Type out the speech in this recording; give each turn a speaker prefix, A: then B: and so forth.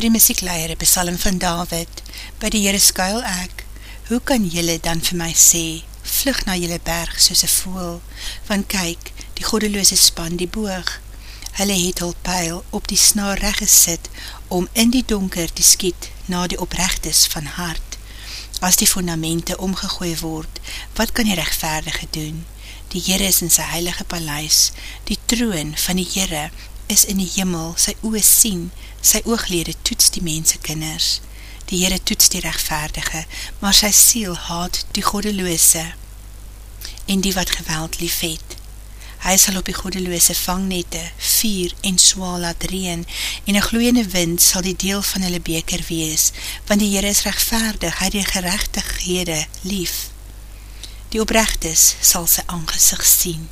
A: vir die muziekleier, besalm van David, by die Heere skuil ek, hoe kan jylle dan vir my sê, vlug na jylle berg soos een voel, want kyk, die godeloose span die boog, hulle het hul pijl op die snaar recht gesit, om in die donker te skiet, na die oprechtes van hart. As die fundamente omgegooi word, wat kan die rechtvaardige doen? Die Heere is in sy heilige paleis, die troon van die Heere is in die jimmel, sy oog sien, sy ooglede toets die mensekinders. Die Heere toets die rechtvaardige, maar sy siel haat die godeloose en die wat geweld lief het. Hy sal op die godeloose vangnette, vier en swaal laat reen, en een gloeiende wind sal die deel van hulle beker wees, want die Heere is rechtvaardig, hy die gerechtighede lief. Die oprechtes sal sy aangezicht sien.